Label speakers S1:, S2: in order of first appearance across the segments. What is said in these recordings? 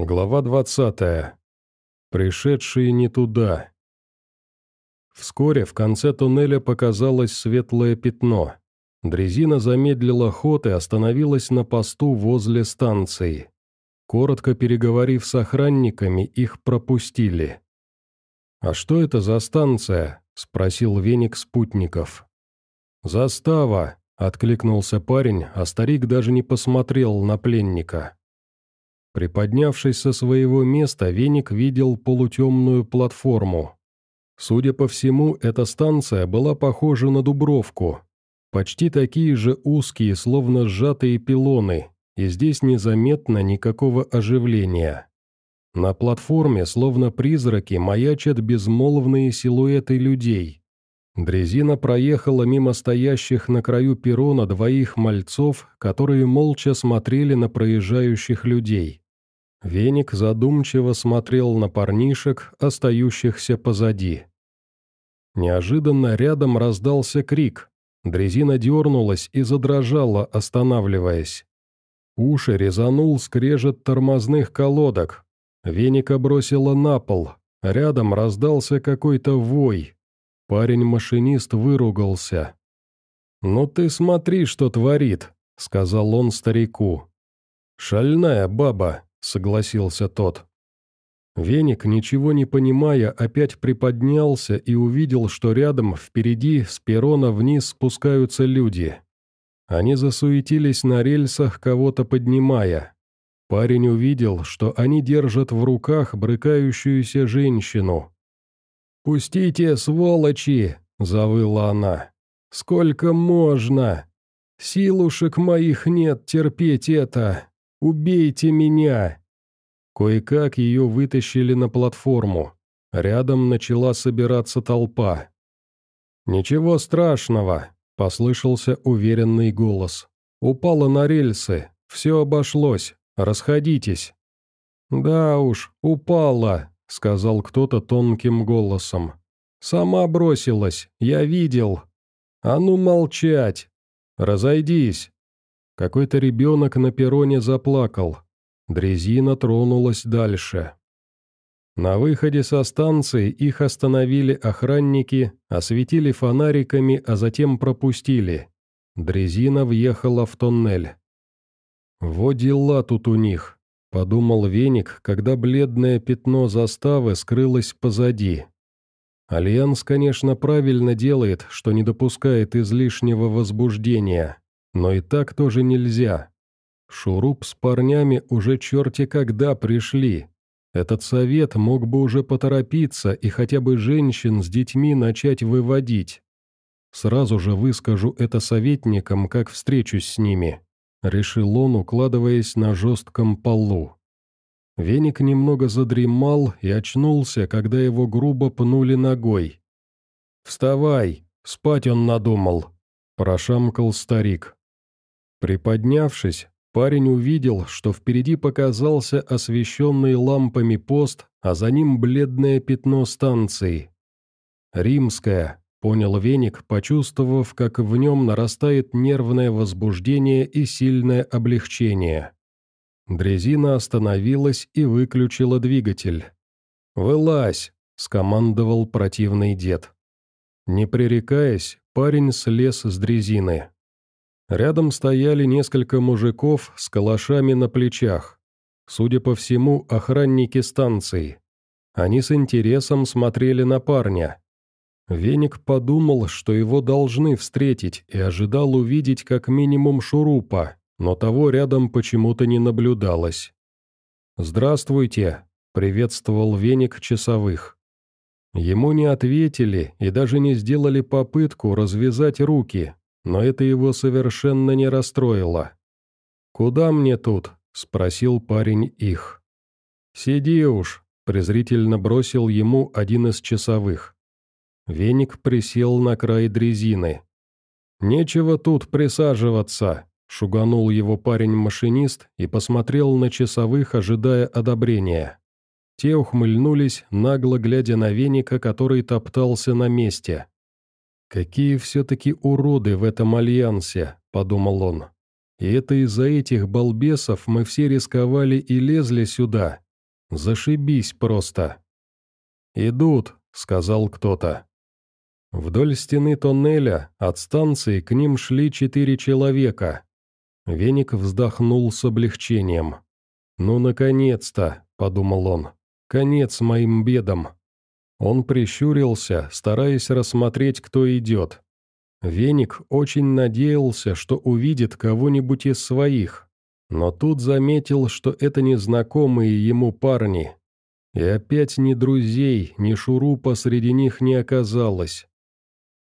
S1: Глава 20. Пришедшие не туда. Вскоре в конце туннеля показалось светлое пятно. Дрезина замедлила ход и остановилась на посту возле станции. Коротко переговорив с охранниками, их пропустили. «А что это за станция?» – спросил веник спутников. «Застава», – откликнулся парень, а старик даже не посмотрел на пленника. Приподнявшись со своего места, Веник видел полутемную платформу. Судя по всему, эта станция была похожа на Дубровку. Почти такие же узкие, словно сжатые пилоны, и здесь незаметно никакого оживления. На платформе, словно призраки, маячат безмолвные силуэты людей. Дрезина проехала мимо стоящих на краю перрона двоих мальцов, которые молча смотрели на проезжающих людей. Веник задумчиво смотрел на парнишек, остающихся позади. Неожиданно рядом раздался крик. Дрезина дернулась и задрожала, останавливаясь. Уши резанул скрежет тормозных колодок. Веника бросила на пол. Рядом раздался какой-то вой. Парень-машинист выругался. «Ну ты смотри, что творит», — сказал он старику. «Шальная баба, — согласился тот. Веник, ничего не понимая, опять приподнялся и увидел, что рядом, впереди, с перрона вниз спускаются люди. Они засуетились на рельсах, кого-то поднимая. Парень увидел, что они держат в руках брыкающуюся женщину. «Пустите, сволочи!» — завыла она. «Сколько можно? Силушек моих нет терпеть это!» Убейте меня!» Кое-как ее вытащили на платформу. Рядом начала собираться толпа. «Ничего страшного», — послышался уверенный голос. «Упала на рельсы. Все обошлось. Расходитесь». «Да уж, упала», — сказал кто-то тонким голосом. «Сама бросилась. Я видел. А ну молчать! Разойдись!» Какой-то ребенок на перроне заплакал. Дрезина тронулась дальше. На выходе со станции их остановили охранники, осветили фонариками, а затем пропустили. Дрезина въехала в тоннель. «Во дела тут у них», — подумал Веник, когда бледное пятно заставы скрылось позади. Альянс, конечно, правильно делает, что не допускает излишнего возбуждения. Но и так тоже нельзя. Шуруп с парнями уже черти когда пришли. Этот совет мог бы уже поторопиться и хотя бы женщин с детьми начать выводить. Сразу же выскажу это советникам, как встречусь с ними», — решил он, укладываясь на жестком полу. Веник немного задремал и очнулся, когда его грубо пнули ногой. «Вставай, спать он надумал», — прошамкал старик. Приподнявшись, парень увидел, что впереди показался освещенный лампами пост, а за ним бледное пятно станции. «Римская», — понял Веник, почувствовав, как в нем нарастает нервное возбуждение и сильное облегчение. Дрезина остановилась и выключила двигатель. «Вылазь!» — скомандовал противный дед. Не пререкаясь, парень слез с дрезины. Рядом стояли несколько мужиков с калашами на плечах. Судя по всему, охранники станции. Они с интересом смотрели на парня. Веник подумал, что его должны встретить, и ожидал увидеть как минимум шурупа, но того рядом почему-то не наблюдалось. «Здравствуйте», — приветствовал Веник часовых. Ему не ответили и даже не сделали попытку развязать руки, но это его совершенно не расстроило. «Куда мне тут?» — спросил парень их. «Сиди уж», — презрительно бросил ему один из часовых. Веник присел на край дрезины. «Нечего тут присаживаться», — шуганул его парень-машинист и посмотрел на часовых, ожидая одобрения. Те ухмыльнулись, нагло глядя на веника, который топтался на месте. «Какие все-таки уроды в этом альянсе», — подумал он. «И это из-за этих балбесов мы все рисковали и лезли сюда, Зашибись просто. «Идут», — сказал кто-то. Вдоль стены тоннеля от станции к ним шли четыре человека. Веник вздохнул с облегчением. «Ну, наконец-то», — подумал он, — «конец моим бедам». Он прищурился, стараясь рассмотреть, кто идет. Веник очень надеялся, что увидит кого-нибудь из своих, но тут заметил, что это незнакомые ему парни. И опять ни друзей, ни шурупа среди них не оказалось.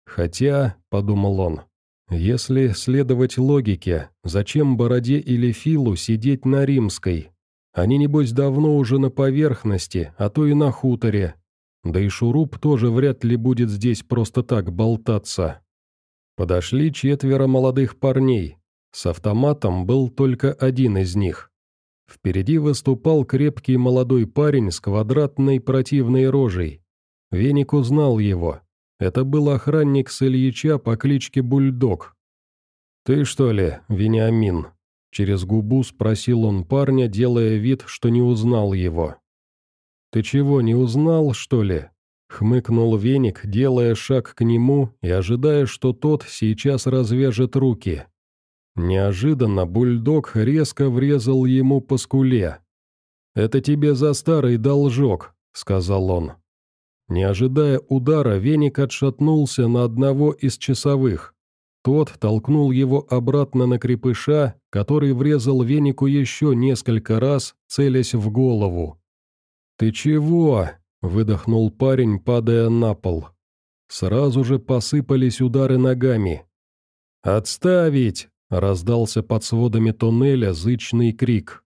S1: «Хотя», — подумал он, — «если следовать логике, зачем Бороде или Филу сидеть на Римской? Они, небось, давно уже на поверхности, а то и на хуторе. Да и Шуруп тоже вряд ли будет здесь просто так болтаться». Подошли четверо молодых парней. С автоматом был только один из них. Впереди выступал крепкий молодой парень с квадратной противной рожей. Веник узнал его. Это был охранник с Ильича по кличке Бульдог. «Ты что ли, Вениамин?» Через губу спросил он парня, делая вид, что не узнал его. «Ты чего, не узнал, что ли?» Хмыкнул веник, делая шаг к нему и ожидая, что тот сейчас развяжет руки. Неожиданно бульдог резко врезал ему по скуле. «Это тебе за старый должок», — сказал он. Не ожидая удара, веник отшатнулся на одного из часовых. Тот толкнул его обратно на крепыша, который врезал венику еще несколько раз, целясь в голову. «Ты чего?» — выдохнул парень, падая на пол. Сразу же посыпались удары ногами. «Отставить!» — раздался под сводами туннеля зычный крик.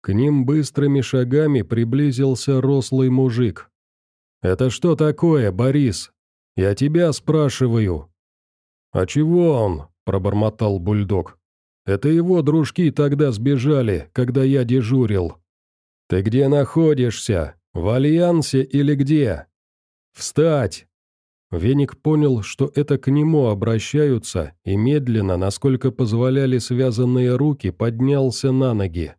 S1: К ним быстрыми шагами приблизился рослый мужик. «Это что такое, Борис? Я тебя спрашиваю». «А чего он?» – пробормотал бульдог. «Это его дружки тогда сбежали, когда я дежурил». «Ты где находишься? В Альянсе или где?» «Встать!» Веник понял, что это к нему обращаются, и медленно, насколько позволяли связанные руки, поднялся на ноги.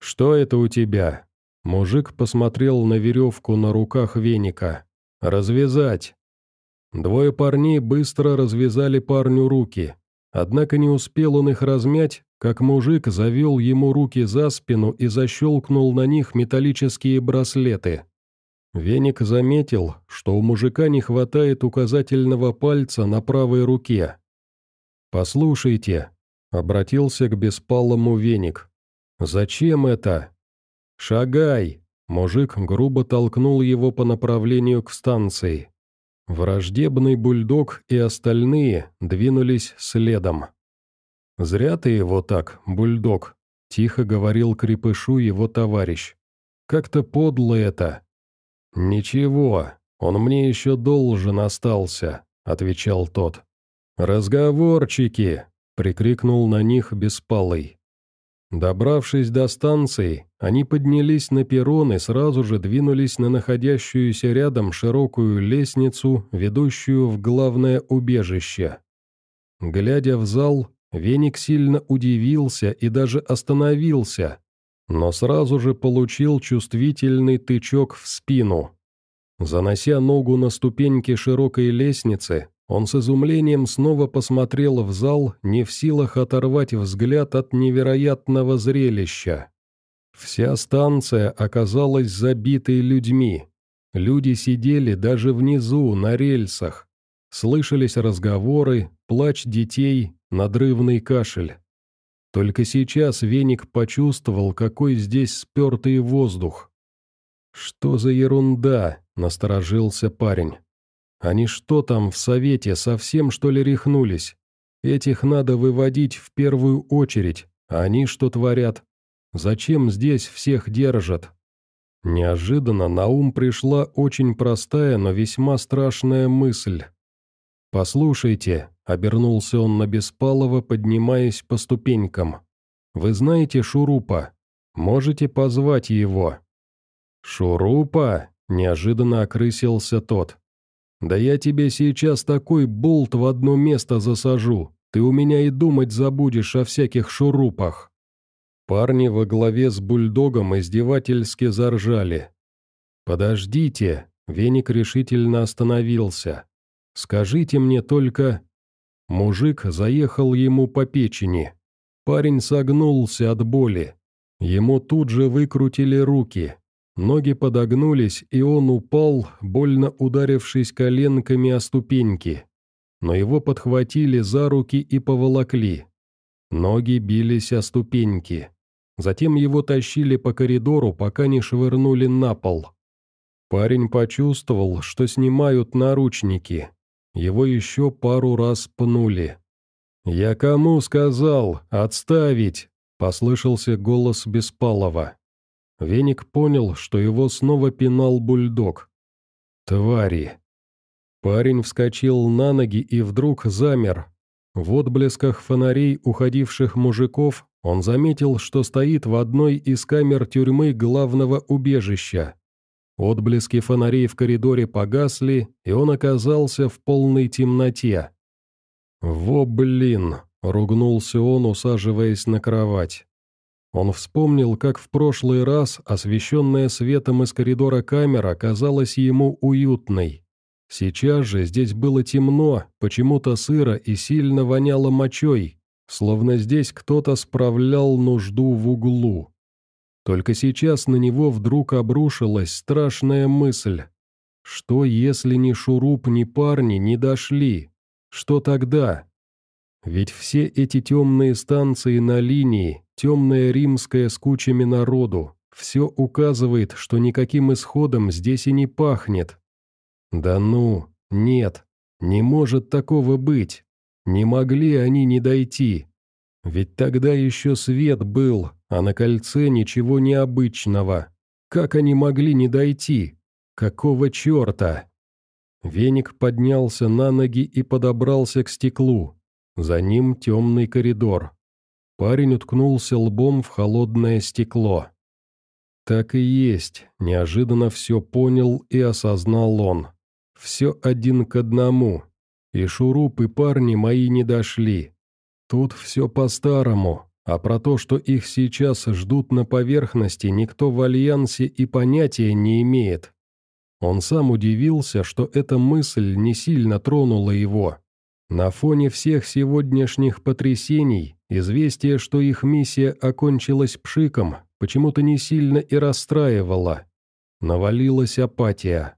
S1: «Что это у тебя?» Мужик посмотрел на веревку на руках веника. «Развязать!» Двое парней быстро развязали парню руки. Однако не успел он их размять, как мужик завел ему руки за спину и защелкнул на них металлические браслеты. Веник заметил, что у мужика не хватает указательного пальца на правой руке. «Послушайте», — обратился к беспалому веник, — «зачем это?» «Шагай!» Мужик грубо толкнул его по направлению к станции. Враждебный бульдог и остальные двинулись следом. «Зря ты его так, бульдог», — тихо говорил крепышу его товарищ. «Как-то подло это». «Ничего, он мне еще должен остался», — отвечал тот. «Разговорчики!» — прикрикнул на них Беспалый. Добравшись до станции, они поднялись на перрон и сразу же двинулись на находящуюся рядом широкую лестницу, ведущую в главное убежище. Глядя в зал, Веник сильно удивился и даже остановился, но сразу же получил чувствительный тычок в спину. Занося ногу на ступеньки широкой лестницы, он с изумлением снова посмотрел в зал, не в силах оторвать взгляд от невероятного зрелища. Вся станция оказалась забитой людьми. Люди сидели даже внизу, на рельсах. Слышались разговоры, плач детей, надрывный кашель. Только сейчас Веник почувствовал, какой здесь спертый воздух. «Что за ерунда?» — насторожился парень. Они что там в совете, совсем что ли рехнулись? Этих надо выводить в первую очередь, а они что творят? Зачем здесь всех держат? Неожиданно на ум пришла очень простая, но весьма страшная мысль. «Послушайте», — обернулся он на Беспалова, поднимаясь по ступенькам. «Вы знаете Шурупа? Можете позвать его?» «Шурупа?» — неожиданно окрысился тот. «Да я тебе сейчас такой болт в одно место засажу, ты у меня и думать забудешь о всяких шурупах». Парни во главе с бульдогом издевательски заржали. «Подождите!» — Веник решительно остановился. «Скажите мне только...» Мужик заехал ему по печени. Парень согнулся от боли. Ему тут же выкрутили руки. Ноги подогнулись, и он упал, больно ударившись коленками о ступеньки. Но его подхватили за руки и поволокли. Ноги бились о ступеньки. Затем его тащили по коридору, пока не швырнули на пол. Парень почувствовал, что снимают наручники. Его еще пару раз пнули. «Я кому сказал? Отставить!» — послышался голос Беспалова. Веник понял, что его снова пинал бульдог. «Твари!» Парень вскочил на ноги и вдруг замер. В отблесках фонарей уходивших мужиков он заметил, что стоит в одной из камер тюрьмы главного убежища. Отблески фонарей в коридоре погасли, и он оказался в полной темноте. «Во блин!» — ругнулся он, усаживаясь на кровать. Он вспомнил, как в прошлый раз освещенная светом из коридора камера казалась ему уютной. Сейчас же здесь было темно, почему-то сыро и сильно воняло мочой, словно здесь кто-то справлял нужду в углу. Только сейчас на него вдруг обрушилась страшная мысль. Что, если ни Шуруп, ни парни не дошли? Что тогда? Ведь все эти темные станции на линии, темная римская с кучами народу, все указывает, что никаким исходом здесь и не пахнет. Да ну, нет, не может такого быть. Не могли они не дойти. Ведь тогда еще свет был, а на кольце ничего необычного. Как они могли не дойти? Какого черта? Веник поднялся на ноги и подобрался к стеклу. За ним темный коридор. Парень уткнулся лбом в холодное стекло. Так и есть, неожиданно все понял и осознал он. Все один к одному. И шуруп, и парни мои не дошли. Тут все по-старому, а про то, что их сейчас ждут на поверхности, никто в Альянсе и понятия не имеет. Он сам удивился, что эта мысль не сильно тронула его. На фоне всех сегодняшних потрясений, известие, что их миссия окончилась пшиком, почему-то не сильно и расстраивало. Навалилась апатия.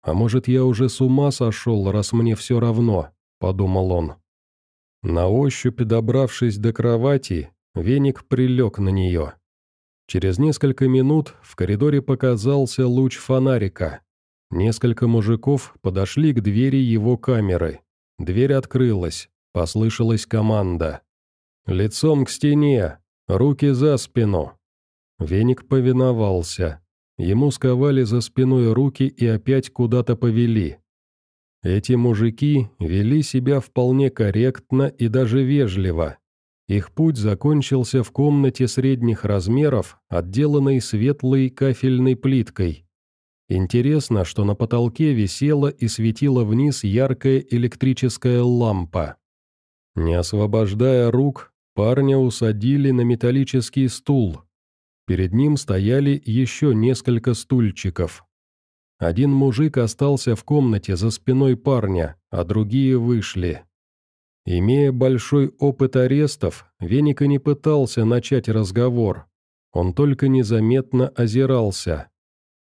S1: «А может, я уже с ума сошел, раз мне все равно?» – подумал он. На ощупь добравшись до кровати, веник прилег на нее. Через несколько минут в коридоре показался луч фонарика. Несколько мужиков подошли к двери его камеры. Дверь открылась, послышалась команда. «Лицом к стене! Руки за спину!» Веник повиновался. Ему сковали за спиной руки и опять куда-то повели. Эти мужики вели себя вполне корректно и даже вежливо. Их путь закончился в комнате средних размеров, отделанной светлой кафельной плиткой. Интересно, что на потолке висела и светила вниз яркая электрическая лампа. Не освобождая рук, парня усадили на металлический стул, Перед ним стояли еще несколько стульчиков. Один мужик остался в комнате за спиной парня, а другие вышли. Имея большой опыт арестов, Веника не пытался начать разговор. Он только незаметно озирался.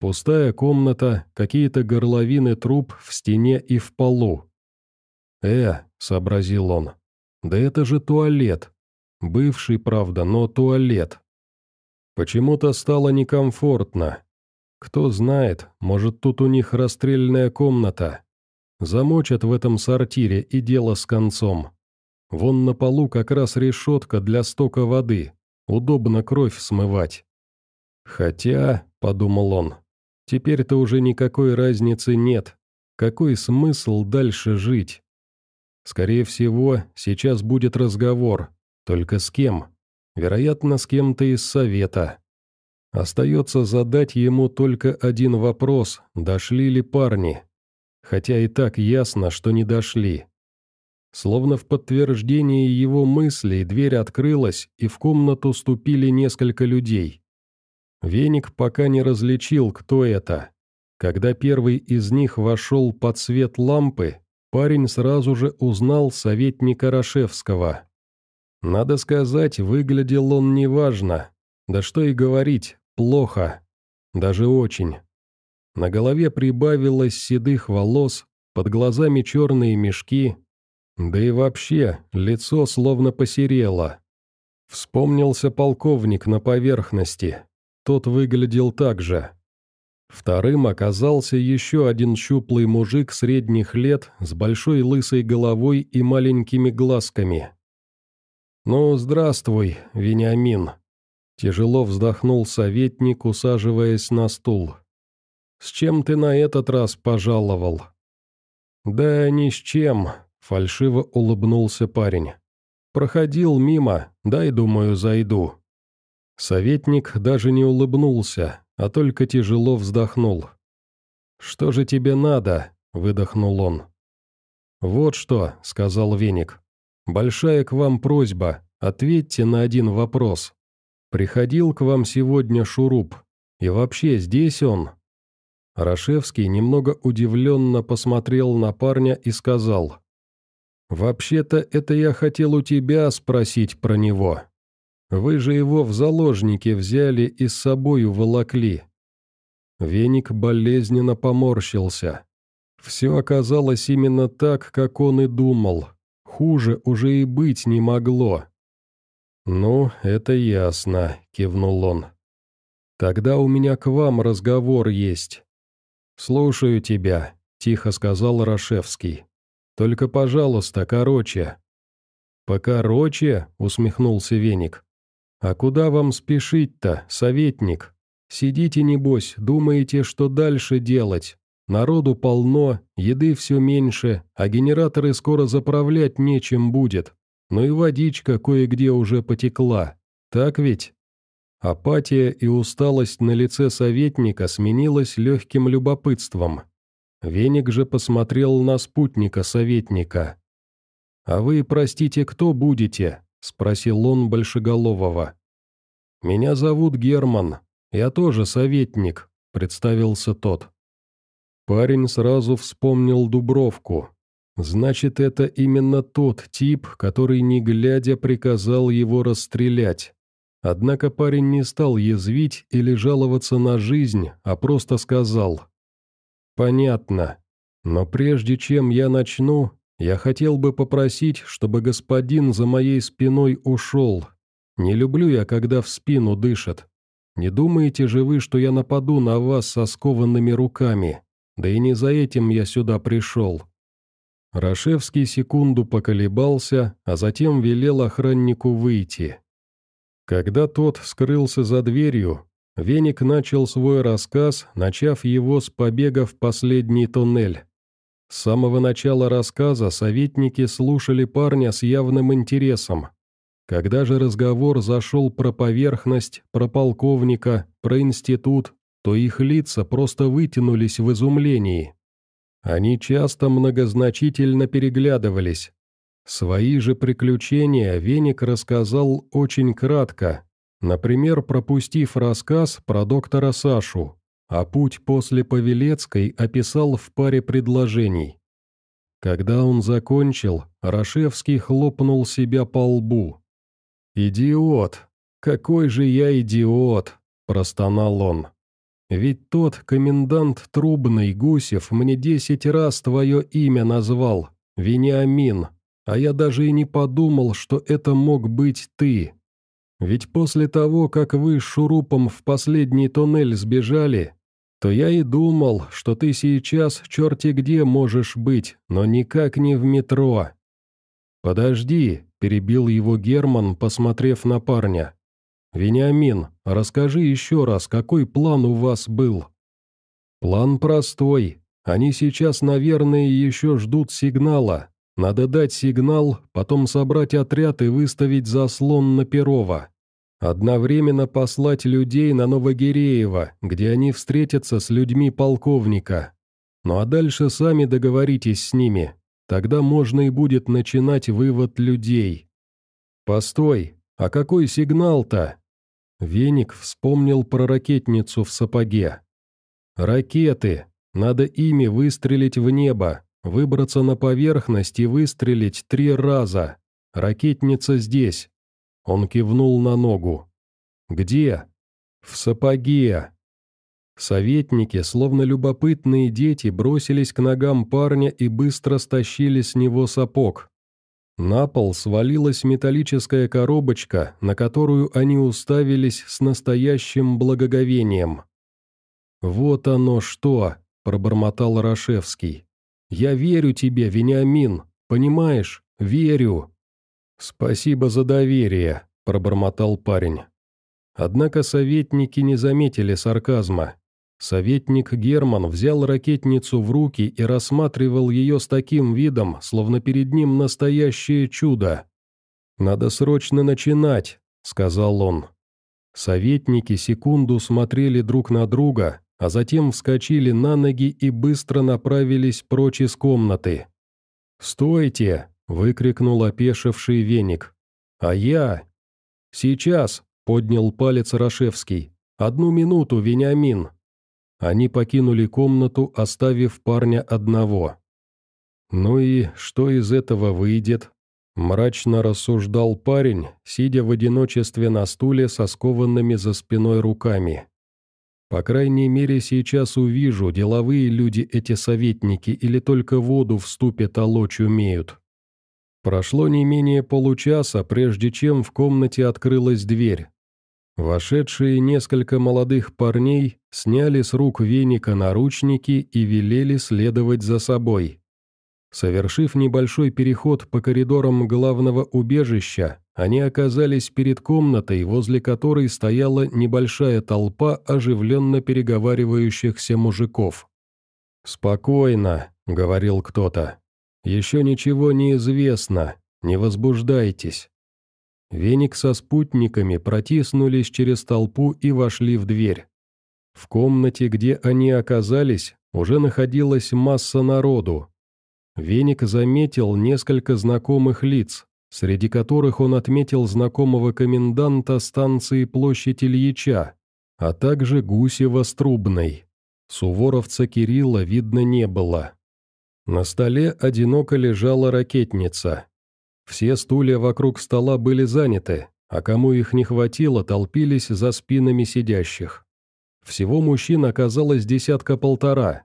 S1: Пустая комната, какие-то горловины труб в стене и в полу. «Э», — сообразил он, — «да это же туалет. Бывший, правда, но туалет. Почему-то стало некомфортно. Кто знает, может, тут у них расстрельная комната. Замочат в этом сортире и дело с концом. Вон на полу как раз решетка для стока воды. Удобно кровь смывать. Хотя, — подумал он, — теперь-то уже никакой разницы нет. Какой смысл дальше жить? Скорее всего, сейчас будет разговор. Только с кем? вероятно, с кем-то из совета. Остается задать ему только один вопрос, дошли ли парни. Хотя и так ясно, что не дошли. Словно в подтверждение его мыслей дверь открылась, и в комнату ступили несколько людей. Веник пока не различил, кто это. Когда первый из них вошел под свет лампы, парень сразу же узнал советника Рашевского. Надо сказать, выглядел он неважно. Да что и говорить, плохо. Даже очень. На голове прибавилось седых волос, под глазами черные мешки, да и вообще, лицо словно посерело. Вспомнился полковник на поверхности. Тот выглядел так же. Вторым оказался еще один щуплый мужик средних лет с большой лысой головой и маленькими глазками. «Ну, здравствуй, Вениамин», — тяжело вздохнул советник, усаживаясь на стул. «С чем ты на этот раз пожаловал?» «Да ни с чем», — фальшиво улыбнулся парень. «Проходил мимо, дай, думаю, зайду». Советник даже не улыбнулся, а только тяжело вздохнул. «Что же тебе надо?» — выдохнул он. «Вот что», — сказал Веник. «Большая к вам просьба, ответьте на один вопрос. Приходил к вам сегодня Шуруп, и вообще здесь он?» Рашевский немного удивленно посмотрел на парня и сказал. «Вообще-то это я хотел у тебя спросить про него. Вы же его в заложники взяли и с собой уволокли». Веник болезненно поморщился. Все оказалось именно так, как он и думал. Хуже уже и быть не могло. «Ну, это ясно», — кивнул он. «Тогда у меня к вам разговор есть». «Слушаю тебя», — тихо сказал Рашевский. «Только, пожалуйста, короче». «Покороче?» — усмехнулся Веник. «А куда вам спешить-то, советник? Сидите, небось, думаете, что дальше делать? Народу полно, еды все меньше, а генераторы скоро заправлять нечем будет. Ну и водичка кое-где уже потекла. Так ведь?» Апатия и усталость на лице советника сменилась легким любопытством. Веник же посмотрел на спутника советника. «А вы, простите, кто будете?» — спросил он Большеголового. «Меня зовут Герман. Я тоже советник», — представился тот. Парень сразу вспомнил Дубровку. Значит, это именно тот тип, который, не глядя, приказал его расстрелять. Однако парень не стал язвить или жаловаться на жизнь, а просто сказал. «Понятно. Но прежде чем я начну, я хотел бы попросить, чтобы господин за моей спиной ушел. Не люблю я, когда в спину дышат. Не думаете же вы, что я нападу на вас со скованными руками? Да и не за этим я сюда пришел». Рашевский секунду поколебался, а затем велел охраннику выйти. Когда тот скрылся за дверью, Веник начал свой рассказ, начав его с побега в последний туннель. С самого начала рассказа советники слушали парня с явным интересом. Когда же разговор зашел про поверхность, про полковника, про институт, то их лица просто вытянулись в изумлении. Они часто многозначительно переглядывались. Свои же приключения Веник рассказал очень кратко, например, пропустив рассказ про доктора Сашу, а путь после Павелецкой описал в паре предложений. Когда он закончил, Рашевский хлопнул себя по лбу. «Идиот! Какой же я идиот!» – простонал он. «Ведь тот комендант Трубный Гусев мне десять раз твое имя назвал, Вениамин, а я даже и не подумал, что это мог быть ты. Ведь после того, как вы с Шурупом в последний туннель сбежали, то я и думал, что ты сейчас черти где можешь быть, но никак не в метро». «Подожди», — перебил его Герман, посмотрев на парня. «Вениамин, расскажи еще раз, какой план у вас был?» «План простой. Они сейчас, наверное, еще ждут сигнала. Надо дать сигнал, потом собрать отряд и выставить заслон на Перова. Одновременно послать людей на Новогиреево, где они встретятся с людьми полковника. Ну а дальше сами договоритесь с ними. Тогда можно и будет начинать вывод людей. Постой, а какой сигнал-то? Веник вспомнил про ракетницу в сапоге. Ракеты. Надо ими выстрелить в небо, выбраться на поверхность и выстрелить три раза. Ракетница здесь. Он кивнул на ногу. Где? В сапоге. Советники, словно любопытные дети, бросились к ногам парня и быстро стащили с него сапог. На пол свалилась металлическая коробочка, на которую они уставились с настоящим благоговением. «Вот оно что!» – пробормотал Рашевский. «Я верю тебе, Вениамин, понимаешь? Верю!» «Спасибо за доверие», – пробормотал парень. Однако советники не заметили сарказма. Советник Герман взял ракетницу в руки и рассматривал ее с таким видом, словно перед ним настоящее чудо. «Надо срочно начинать», — сказал он. Советники секунду смотрели друг на друга, а затем вскочили на ноги и быстро направились прочь из комнаты. «Стойте!» — выкрикнул опешивший веник. «А я?» «Сейчас!» — поднял палец Рашевский. «Одну минуту, Вениамин!» Они покинули комнату, оставив парня одного. «Ну и что из этого выйдет?» Мрачно рассуждал парень, сидя в одиночестве на стуле со скованными за спиной руками. «По крайней мере, сейчас увижу, деловые люди эти советники или только воду в ступе толочь умеют». Прошло не менее получаса, прежде чем в комнате открылась дверь. Вошедшие несколько молодых парней сняли с рук веника наручники и велели следовать за собой. Совершив небольшой переход по коридорам главного убежища, они оказались перед комнатой, возле которой стояла небольшая толпа оживленно переговаривающихся мужиков. «Спокойно», — говорил кто-то. «Еще ничего не известно, не возбуждайтесь». Веник со спутниками протиснулись через толпу и вошли в дверь. В комнате, где они оказались, уже находилась масса народу. Веник заметил несколько знакомых лиц, среди которых он отметил знакомого коменданта станции Площадь Ильича, а также Гусева с Трубной. Суворовца Кирилла видно не было. На столе одиноко лежала ракетница. Все стулья вокруг стола были заняты, а кому их не хватило, толпились за спинами сидящих. Всего мужчин оказалось десятка-полтора.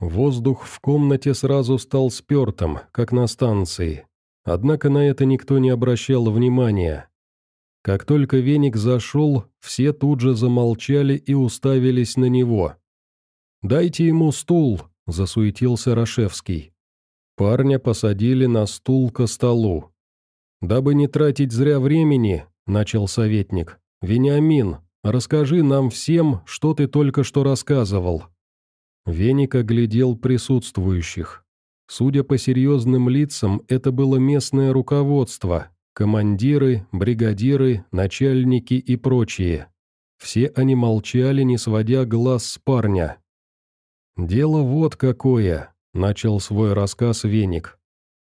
S1: Воздух в комнате сразу стал спертым, как на станции. Однако на это никто не обращал внимания. Как только веник зашел, все тут же замолчали и уставились на него. «Дайте ему стул», — засуетился Рашевский. Парня посадили на стул ко столу. «Дабы не тратить зря времени», — начал советник, — «Вениамин, расскажи нам всем, что ты только что рассказывал». Веник оглядел присутствующих. Судя по серьезным лицам, это было местное руководство, командиры, бригадиры, начальники и прочие. Все они молчали, не сводя глаз с парня. «Дело вот какое», — начал свой рассказ Веник.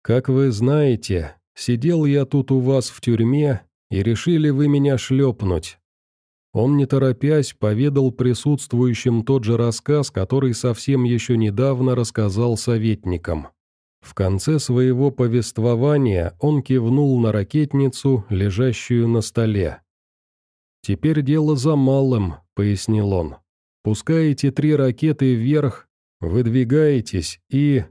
S1: «Как вы знаете, Сидел я тут у вас в тюрьме, и решили вы меня шлепнуть». Он, не торопясь, поведал присутствующим тот же рассказ, который совсем еще недавно рассказал советникам. В конце своего повествования он кивнул на ракетницу, лежащую на столе. «Теперь дело за малым», — пояснил он. «Пускаете три ракеты вверх, выдвигаетесь и...»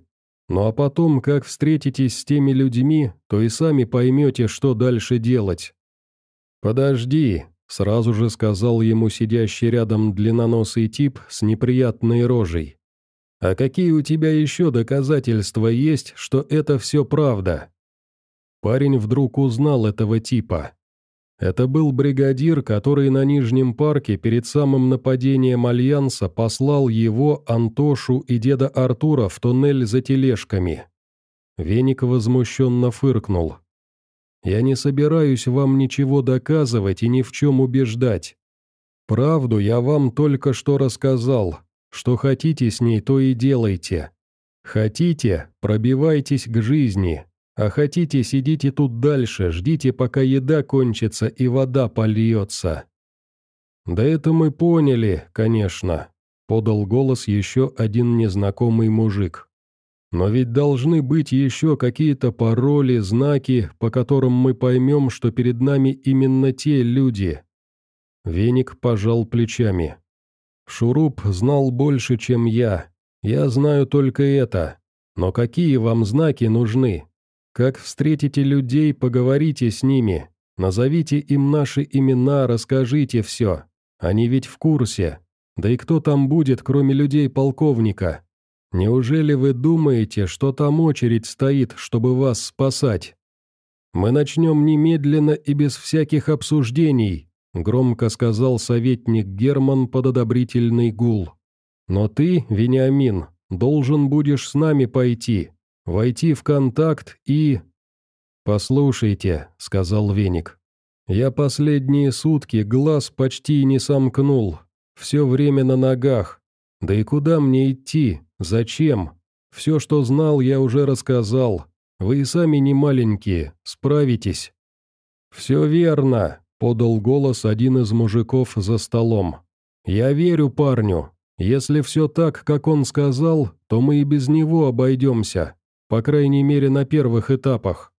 S1: Ну а потом, как встретитесь с теми людьми, то и сами поймете, что дальше делать. «Подожди», — сразу же сказал ему сидящий рядом длинноносый тип с неприятной рожей. «А какие у тебя еще доказательства есть, что это все правда?» Парень вдруг узнал этого типа. Это был бригадир, который на Нижнем парке перед самым нападением Альянса послал его, Антошу и деда Артура в туннель за тележками. Веник возмущенно фыркнул. «Я не собираюсь вам ничего доказывать и ни в чем убеждать. Правду я вам только что рассказал. Что хотите с ней, то и делайте. Хотите, пробивайтесь к жизни, а хотите, сидите тут дальше, ждите, пока еда кончится и вода польется». «Да это мы поняли, конечно», — подал голос еще один незнакомый мужик. «Но ведь должны быть еще какие-то пароли, знаки, по которым мы поймем, что перед нами именно те люди». Веник пожал плечами. «Шуруп знал больше, чем я. Я знаю только это. Но какие вам знаки нужны? Как встретите людей, поговорите с ними. Назовите им наши имена, расскажите все. Они ведь в курсе. Да и кто там будет, кроме людей полковника? Неужели вы думаете, что там очередь стоит, чтобы вас спасать? Мы начнем немедленно и без всяких обсуждений, громко сказал советник Герман под одобрительный гул. Но ты, Вениамин, должен будешь с нами пойти, войти в контакт и... «Послушайте», — сказал Веник, я последние сутки глаз почти не сомкнул. Все время на ногах. Да и куда мне идти? Зачем? Все, что знал, я уже рассказал. Вы и сами не маленькие, справитесь». «Все верно», — подал голос один из мужиков за столом. «Я верю парню. Если все так, как он сказал, то мы и без него обойдемся. По крайней мере, на первых этапах.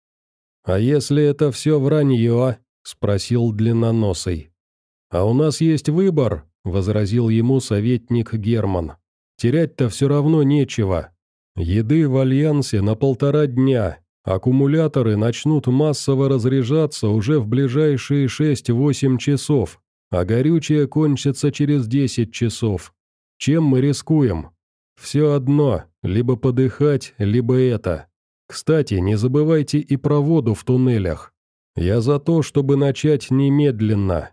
S1: А если это все вранье, — спросил длинноносый. «А у нас есть выбор», — возразил ему советник Герман. «Терять-то все равно нечего. Еды в Альянсе на полтора дня, аккумуляторы начнут массово разряжаться уже в ближайшие 6-8 часов, а горючее кончится через 10 часов. Чем мы рискуем? Все одно, либо подыхать, либо это. Кстати, не забывайте и про воду в туннелях. «Я за то, чтобы начать немедленно».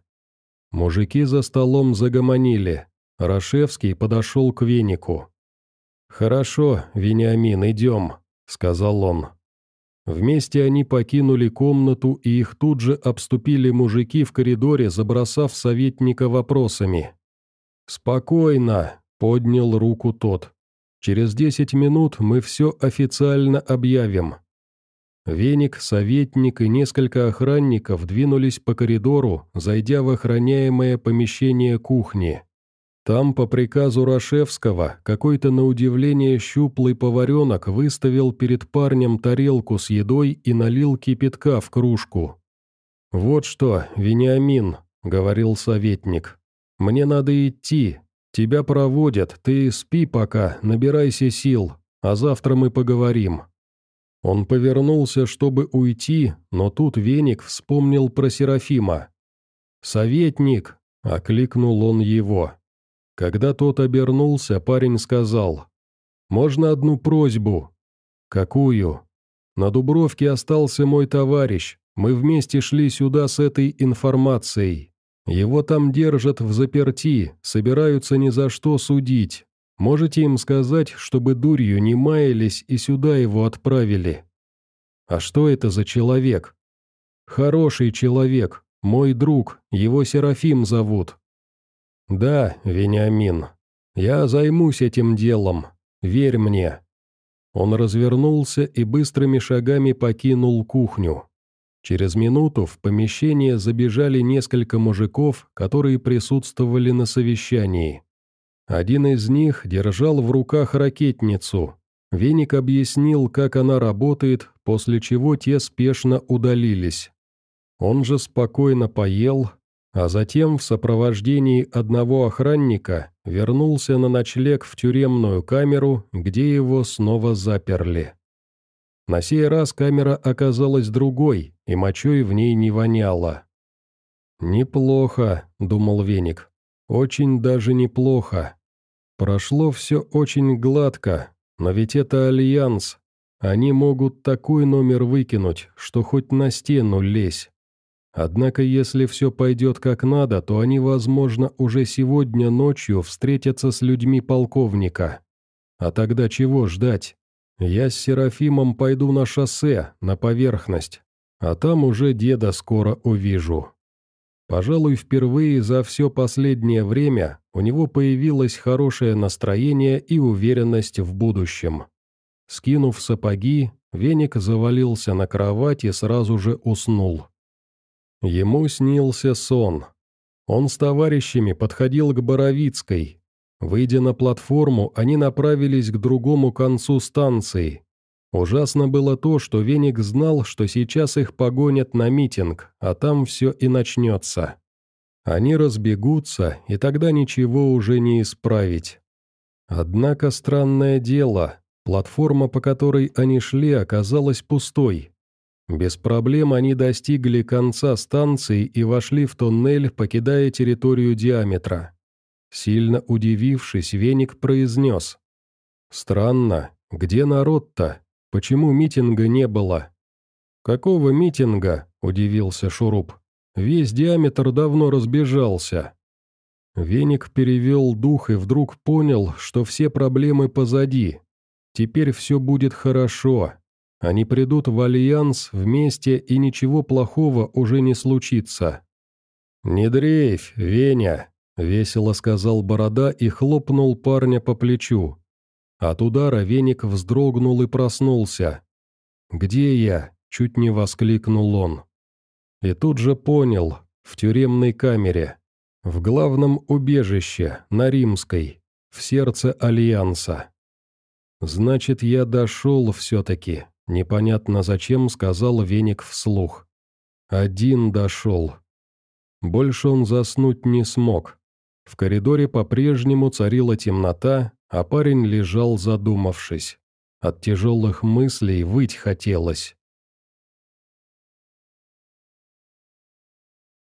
S1: Мужики за столом загомонили. Рашевский подошел к венику. «Хорошо, Вениамин, идем», — сказал он. Вместе они покинули комнату, и их тут же обступили мужики в коридоре, забросав советника вопросами. «Спокойно», — поднял руку тот. «Через десять минут мы все официально объявим. Веник, советник и несколько охранников двинулись по коридору, зайдя в охраняемое помещение кухни. Там, по приказу Рашевского, какой-то на удивление щуплый поваренок выставил перед парнем тарелку с едой и налил кипятка в кружку. «Вот что, Вениамин», — говорил советник, — «мне надо идти. Тебя проводят, ты спи пока, набирайся сил, а завтра мы поговорим». Он повернулся, чтобы уйти, но тут веник вспомнил про Серафима. «Советник!» — окликнул он его. Когда тот обернулся, парень сказал. «Можно одну просьбу?» «Какую?» «На Дубровке остался мой товарищ. Мы вместе шли сюда с этой информацией. Его там держат в заперти, собираются ни за что судить. Можете им сказать, чтобы дурью не маялись и сюда его отправили. А что это за человек? Хороший человек, мой друг, его Серафим зовут. Да, Вениамин, я займусь этим делом, верь мне. Он развернулся и быстрыми шагами покинул кухню. Через минуту в помещение забежали несколько мужиков, которые присутствовали на совещании. Один из них держал в руках ракетницу. Веник объяснил, как она работает, после чего те спешно удалились. Он же спокойно поел, а затем в сопровождении одного охранника вернулся на ночлег в тюремную камеру, где его снова заперли. На сей раз камера оказалась другой, и мочой в ней не воняло. «Неплохо», — думал Веник, — «очень даже неплохо. Прошло все очень гладко, но ведь это альянс. Они могут такой номер выкинуть, что хоть на стену лезь. Однако если все пойдет как надо, то они, возможно, уже сегодня ночью встретятся с людьми полковника. А тогда чего ждать? Я с Серафимом пойду на шоссе, на поверхность, а там уже деда скоро увижу. Пожалуй, впервые за все последнее время у него появилось хорошее настроение и уверенность в будущем. Скинув сапоги, веник завалился на кровать и сразу же уснул. Ему снился сон. Он с товарищами подходил к Боровицкой. Выйдя на платформу, они направились к другому концу станции. Ужасно было то, что Веник знал, что сейчас их погонят на митинг, а там все и начнется. Они разбегутся, и тогда ничего уже не исправить. Однако странное дело, платформа, по которой они шли, оказалась пустой. Без проблем они достигли конца станции и вошли в тоннель, покидая территорию диаметра. Сильно удивившись, Веник произнес. «Странно, где народ-то? Почему митинга не было?» «Какого митинга?» – удивился Шуруп. Весь диаметр давно разбежался. Веник перевел дух и вдруг понял, что все проблемы позади. Теперь все будет хорошо. Они придут в альянс вместе, и ничего плохого уже не случится. «Не дрейфь, Веня!» — весело сказал Борода и хлопнул парня по плечу. От удара веник вздрогнул и проснулся. «Где я?» — чуть не воскликнул он. И тут же понял, в тюремной камере, в главном убежище, на Римской, в сердце Альянса. Значит, я дошел все-таки, непонятно зачем сказал Веник вслух. Один дошел. Больше он заснуть не смог. В коридоре по-прежнему царила темнота, а парень лежал задумавшись. От тяжелых мыслей выть хотелось.